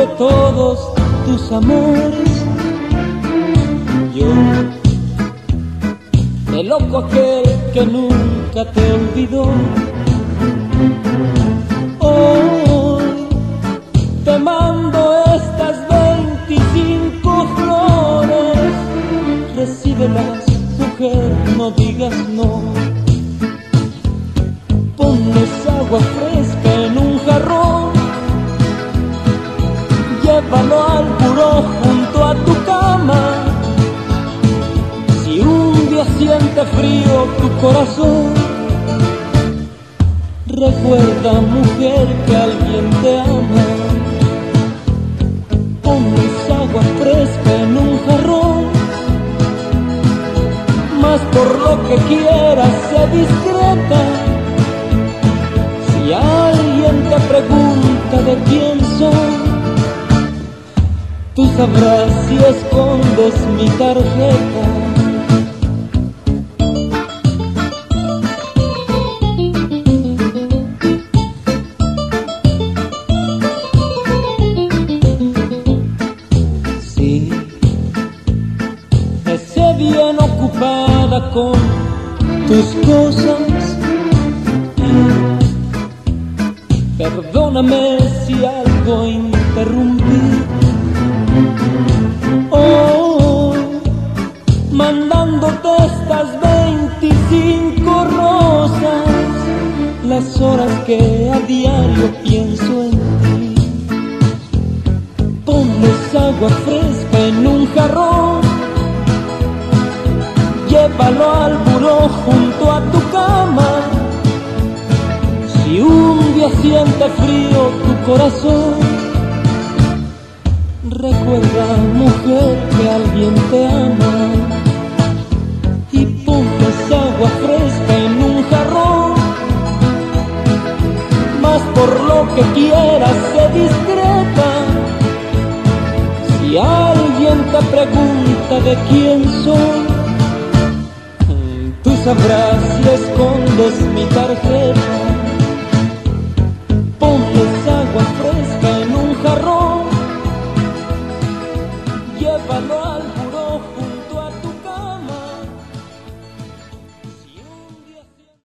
de todos tus amores. Yo, el loco aquel que nunca te olvidó. Hoy te mando estas 25 flores, recíbelas, mujer, no digas no. Ponles agua fresca llévalo al buró junto a tu cama. Si un día siente frío tu corazón, recuerda mujer que alguien te ama. Ponles agua fresca en un jarrón, más por lo que quieras, sé discreta. Si alguien te pregunta de quién tú sabrás si escondes mi tarjeta. Sí, esté bien ocupada con tus cosas. Perdóname si algo interrumpí. Las horas que a diario pienso en ti. Ponles agua fresca en un jarrón, llévalo al buró junto a tu cama. Si un día siente frío tu corazón, recuerda mujer que alguien te ama. Por lo que quieras, sé discreta. Si alguien te pregunta de quién soy, tú sabrás si escondes mi tarjeta.